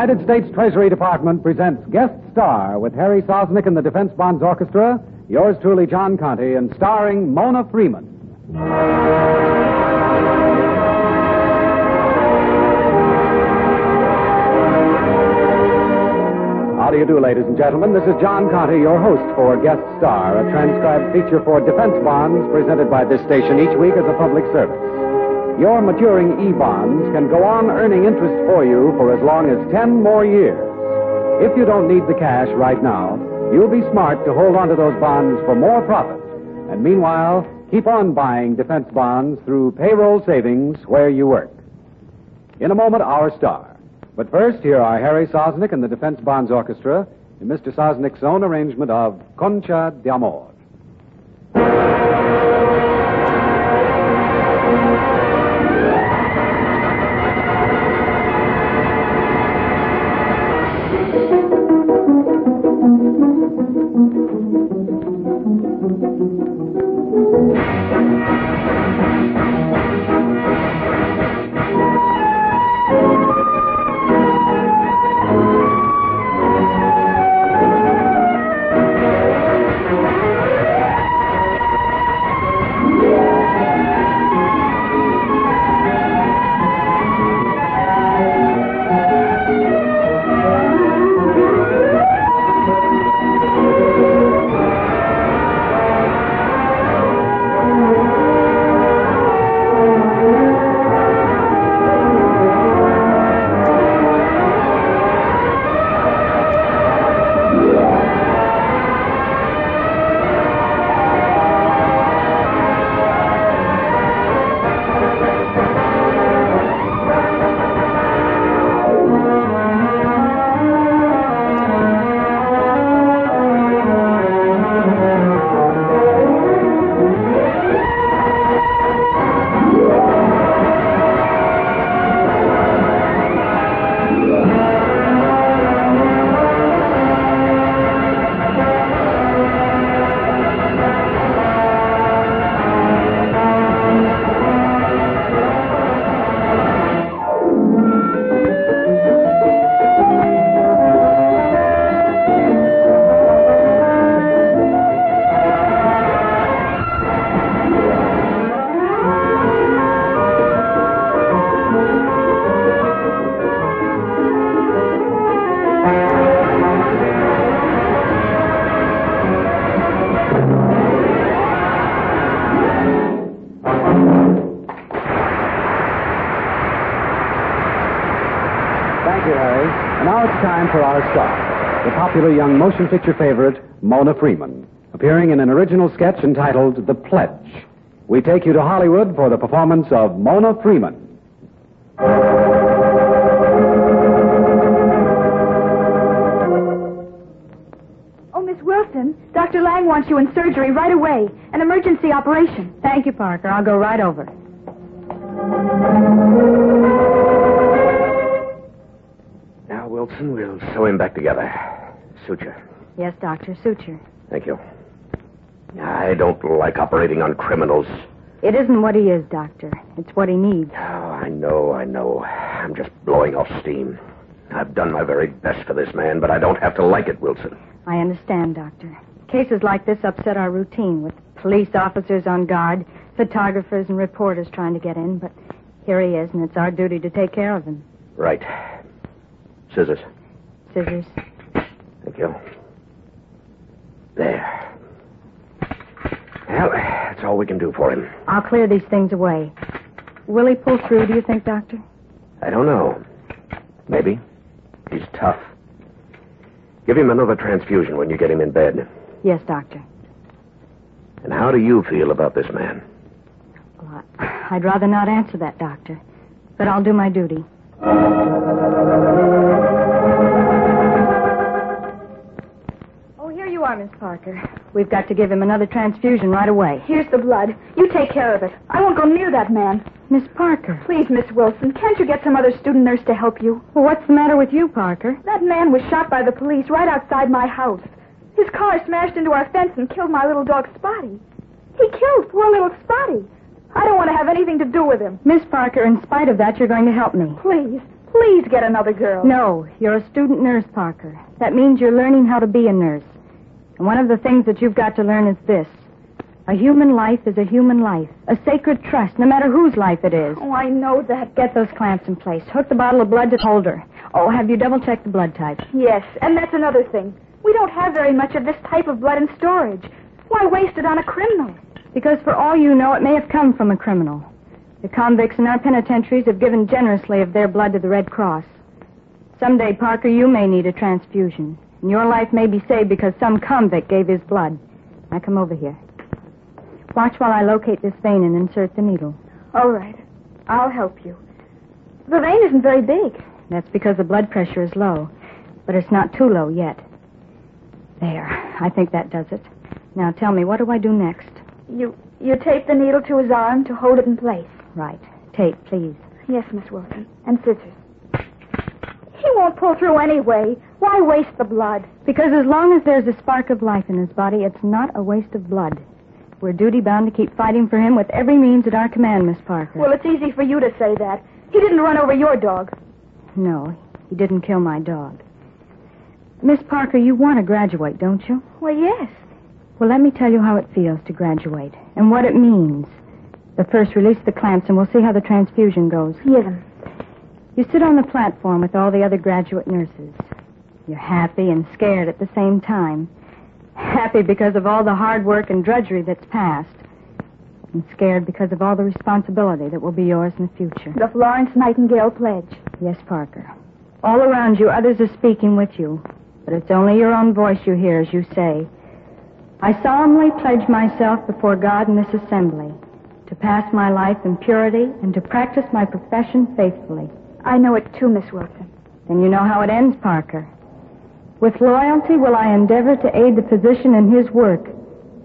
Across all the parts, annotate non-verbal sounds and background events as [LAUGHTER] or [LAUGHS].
United States Treasury Department presents Guest Star with Harry Sosnick and the Defense Bonds Orchestra, yours truly, John Conte, and starring Mona Freeman. How do you do, ladies and gentlemen? This is John Conte, your host for Guest Star, a transcribed feature for defense bonds presented by this station each week as a public service. Your maturing E-bonds can go on earning interest for you for as long as 10 more years. If you don't need the cash right now, you'll be smart to hold on to those bonds for more profit. And meanwhile, keep on buying defense bonds through payroll savings where you work. In a moment, our star. But first, here are Harry Sosnick and the Defense Bonds Orchestra in Mr. Sosnick's own arrangement of Concha de Amor. Time for our star, the popular young motion picture favorite, Mona Freeman, appearing in an original sketch entitled The Pledge. We take you to Hollywood for the performance of Mona Freeman. Oh, Miss Wilson, Dr. Lang wants you in surgery right away. An emergency operation. Thank you, Parker. I'll go right over. Wilson, we'll sew him back together. Suture. Yes, Doctor. Suture. Thank you. I don't like operating on criminals. It isn't what he is, Doctor. It's what he needs. Oh, I know, I know. I'm just blowing off steam. I've done my very best for this man, but I don't have to like it, Wilson. I understand, Doctor. Cases like this upset our routine with police officers on guard, photographers and reporters trying to get in, but here he is, and it's our duty to take care of him. Right. Scissors. Scissors. Thank you. There. Well, that's all we can do for him. I'll clear these things away. Will he pull through, do you think, Doctor? I don't know. Maybe. He's tough. Give him another transfusion when you get him in bed. Yes, Doctor. And how do you feel about this man? Well, I'd rather not answer that, Doctor. But I'll do my duty. Oh, here you are, Miss Parker. We've got to give him another transfusion right away. Here's the blood. You take care of it. I won't go near that man. Miss Parker. Please, Miss Wilson, can't you get some other student nurse to help you? Well, what's the matter with you, Parker? That man was shot by the police right outside my house. His car smashed into our fence and killed my little dog, Spotty. He killed poor little Spotty. I don't want to have anything to do with him. Miss Parker, in spite of that, you're going to help me. Please, Please get another girl. No, you're a student nurse, Parker. That means you're learning how to be a nurse. And one of the things that you've got to learn is this. A human life is a human life. A sacred trust, no matter whose life it is. Oh, I know that. Get those clamps in place. Hook the bottle of blood to the holder. Oh, have you double checked the blood type? Yes, and that's another thing. We don't have very much of this type of blood in storage. Why waste it on a criminal? Because for all you know, it may have come from a criminal. The convicts in our penitentiaries have given generously of their blood to the Red Cross. Someday, Parker, you may need a transfusion. And your life may be saved because some convict gave his blood. Now come over here. Watch while I locate this vein and insert the needle. All right. I'll help you. The vein isn't very big. That's because the blood pressure is low. But it's not too low yet. There. I think that does it. Now tell me, what do I do next? You you tape the needle to his arm to hold it in place. Right. Tape, please. Yes, Miss Wilson. And scissors. He won't pull through anyway. Why waste the blood? Because as long as there's a spark of life in his body, it's not a waste of blood. We're duty bound to keep fighting for him with every means at our command, Miss Parker. Well, it's easy for you to say that. He didn't run over your dog. No, he didn't kill my dog. Miss Parker, you want to graduate, don't you? Well, yes. Well, let me tell you how it feels to graduate and what it means. But first, release the clamps and we'll see how the transfusion goes. Him. You sit on the platform with all the other graduate nurses. You're happy and scared at the same time. Happy because of all the hard work and drudgery that's past. And scared because of all the responsibility that will be yours in the future. The Florence Nightingale Pledge. Yes, Parker. All around you, others are speaking with you. But it's only your own voice you hear as you say, I solemnly pledge myself before God in this assembly to pass my life in purity and to practice my profession faithfully. I know it too, Miss Wilson. Then you know how it ends, Parker. With loyalty will I endeavor to aid the physician in his work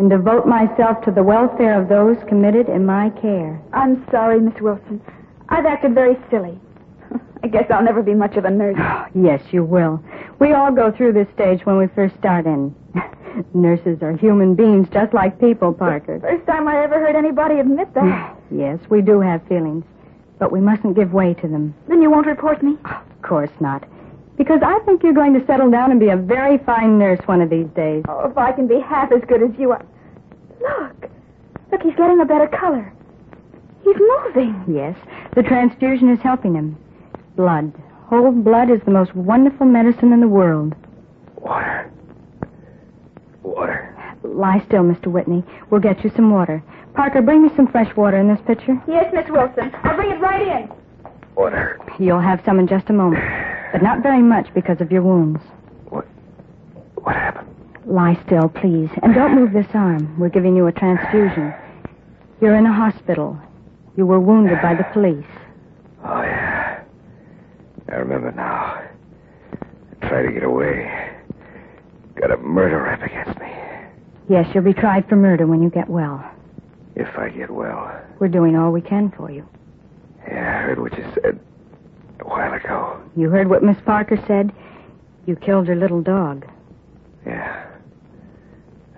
and devote myself to the welfare of those committed in my care. I'm sorry, Miss Wilson. I've acted very silly. [LAUGHS] I guess I'll never be much of a nurse. [SIGHS] yes, you will. We all go through this stage when we first start in. [LAUGHS] Nurses are human beings just like people, Parker. First time I ever heard anybody admit that. yes, we do have feelings, but we mustn't give way to them. Then you won't report me? Of course not. Because I think you're going to settle down and be a very fine nurse one of these days. Oh, if I can be half as good as you are. Look. Look, he's getting a better color. He's moving. Yes, the transfusion is helping him. Blood. Whole blood is the most wonderful medicine in the world. Water. Water. Lie still, Mr. Whitney. We'll get you some water. Parker, bring me some fresh water in this pitcher. Yes, Miss Wilson. I'll bring it right in. Water. You'll have some in just a moment. But not very much because of your wounds. What? What happened? Lie still, please. And don't move this arm. We're giving you a transfusion. You're in a hospital. You were wounded by the police. Oh, yeah. I remember now. I tried to get away. Got a murder rap against me. Yes, you'll be tried for murder when you get well. If I get well. We're doing all we can for you. Yeah, I heard what you said a while ago. You heard what Miss Parker said? You killed her little dog. Yeah.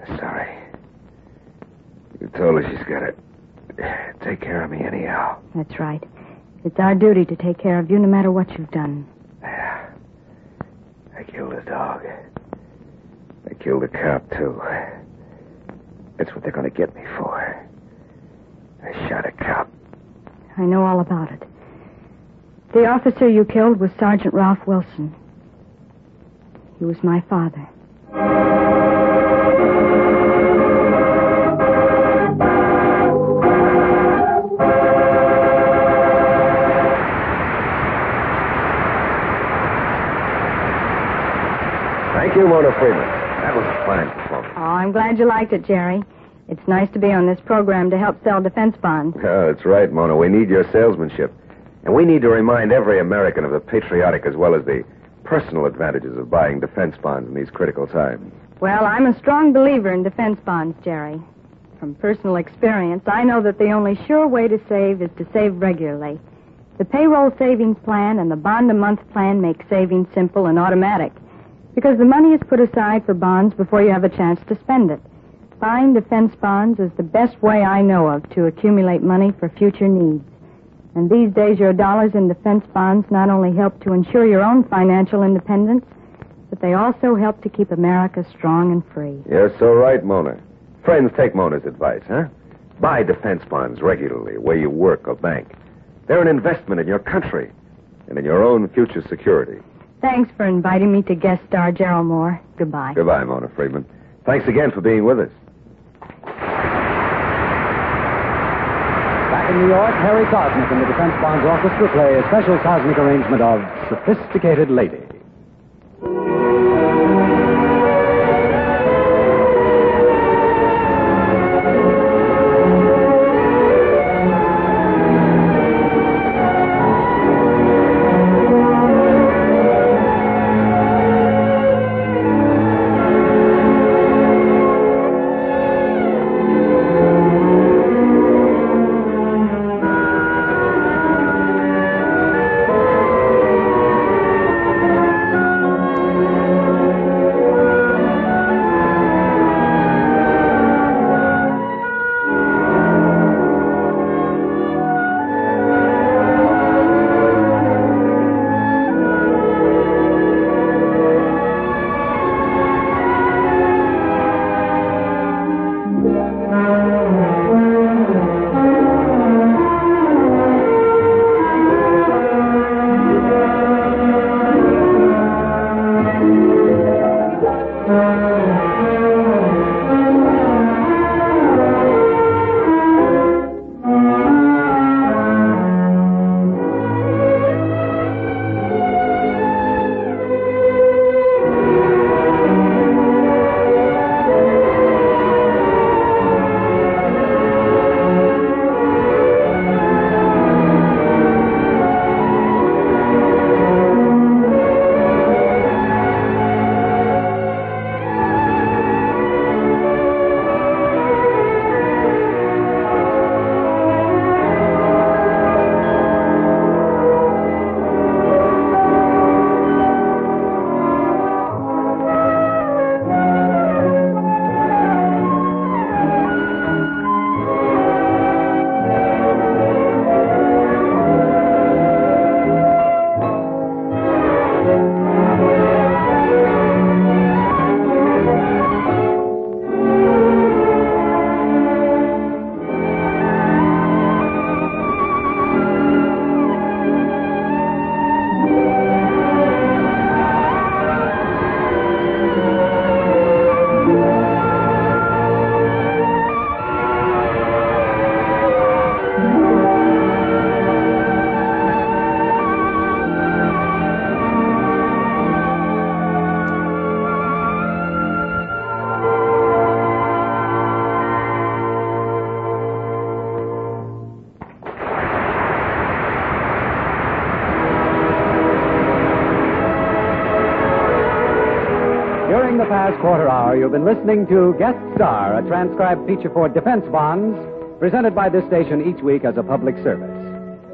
Sorry. You told her she's got to take care of me anyhow. That's right. It's our duty to take care of you no matter what you've done. Yeah. I killed a dog. I killed a cop, too. That's what they're going to get me for. I shot a cop. I know all about it. The officer you killed was Sergeant Ralph Wilson. He was my father. Thank you, Mona Freeman. That was a fine performance. Oh, I'm glad you liked it, Jerry. It's nice to be on this program to help sell defense bonds. Oh, that's right, Mona. We need your salesmanship. And we need to remind every American of the patriotic as well as the personal advantages of buying defense bonds in these critical times. Well, I'm a strong believer in defense bonds, Jerry. From personal experience, I know that the only sure way to save is to save regularly. The payroll savings plan and the bond a month plan make saving simple and automatic because the money is put aside for bonds before you have a chance to spend it. Buying defense bonds is the best way I know of to accumulate money for future needs. And these days, your dollars in defense bonds not only help to ensure your own financial independence, but they also help to keep America strong and free. You're so right, Mona. Friends, take Mona's advice, huh? Buy defense bonds regularly where you work or bank. They're an investment in your country and in your own future security. Thanks for inviting me to guest star Gerald Moore. Goodbye. Goodbye, Mona Freeman. Thanks again for being with us. Back in New York, Harry Sosnick and the Defense Bonds Orchestra play a special Sosnick arrangement of Sophisticated Lady. During you've been listening to Guest Star, a transcribed feature for defense bonds, presented by this station each week as a public service.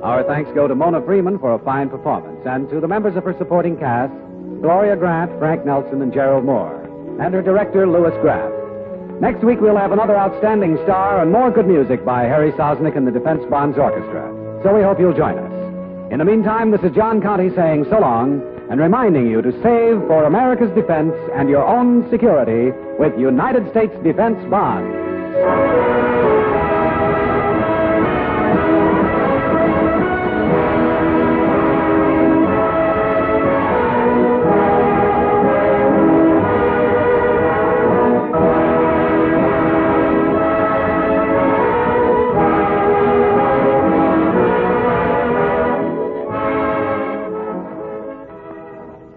Our thanks go to Mona Freeman for a fine performance, and to the members of her supporting cast, Gloria Grant, Frank Nelson, and Gerald Moore, and her director, Louis Graff. Next week, we'll have another outstanding star and more good music by Harry Sosnick and the Defense Bonds Orchestra. So we hope you'll join us. In the meantime, this is John Conte saying so long and reminding you to save for America's defense and your own security with United States Defense Bonds.